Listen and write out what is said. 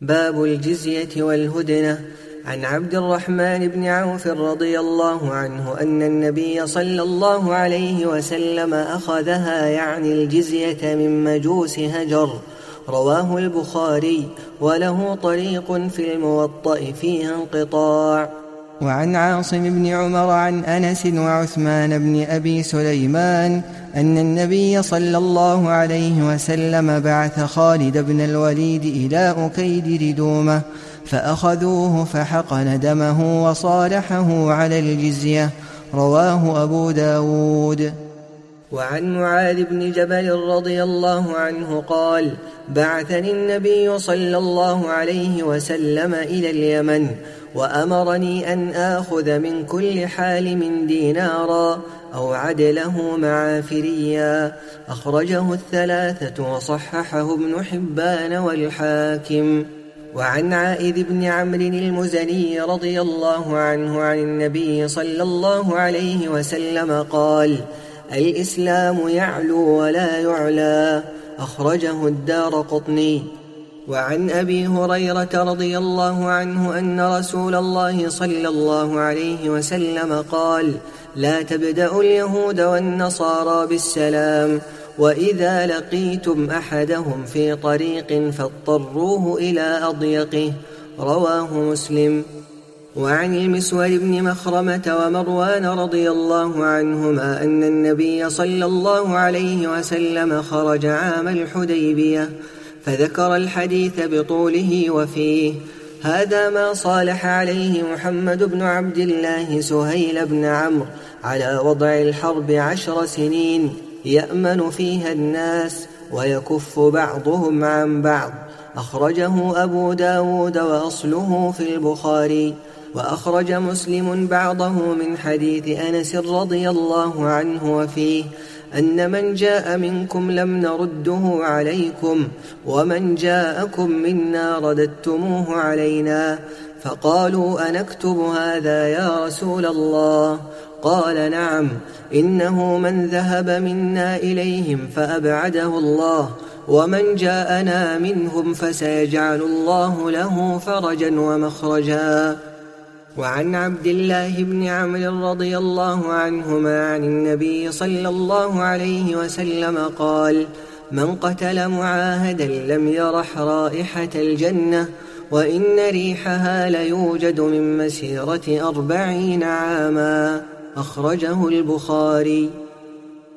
باب الجزية والهدنة. عن عبد الرحمن بن عوف رضي الله عنه أن النبي صلى الله عليه وسلم أخذها يعني الجزية من مجوس هجر. رواه البخاري وله طريق في الموطأ فيها انقطاع. وعن عاصم بن عمر عن أنس وعثمان بن أبي سليمان أن النبي صلى الله عليه وسلم بعث خالد بن الوليد إلى أكيد ردومة فأخذوه فحقن دمه وصالحه على الجزية رواه أبو داود. وعن معاذ بن جبل رضي الله عنه قال بعثني النبي صلى الله عليه وسلم إلى اليمن وأمرني أن آخذ من كل حالم دينارا أو عدله معافريا. أخرجه الثلاثة وصححه ابن حبان والحاكم. وعن عائذ بن عمرو المزني رضي الله عنه عن النبي صلى الله عليه وسلم قال الإسلام يعلو ولا يعلى. أخرجه الدار قطني. وعن أبي هريرة رضي الله عنه أن رسول الله صلى الله عليه وسلم قال لا تبدأوا اليهود والنصارى بالسلام وإذا لقيتم أحدهم في طريق فاضطروه إلى أضيقه رواه مسلم. وعن المسور بن مخرمة ومروان رضي الله عنهما أن النبي صلى الله عليه وسلم خرج عام الحديبية فذكر الحديث بطوله وفيه. هذا ما صالح عليه محمد بن عبد الله سهيل بن عمرو على وضع الحرب عشر سنين يأمن فيها الناس ويكف بعضهم عن بعض. أخرجه أبو داود وأصله في البخاري. وأخرج مسلم بعضه من حديث أنس رضي الله عنه وفيه. أن من جاء منكم لم نرده عليكم ومن جاءكم منا رددتموه علينا فقالوا أنكتب هذا يا رسول الله؟ قال نعم إنه من ذهب منا إليهم فأبعده الله ومن جاءنا منهم فسيجعل الله له فرجا ومخرجا. وعن عبد الله بن عمرو رضي الله عنهما عن النبي صلى الله عليه وسلم قال من قتل معاهدا لم يرح رائحة الجنة وإن ريحها ليوجد من مسيرة أربعين عاما. أخرجه البخاري.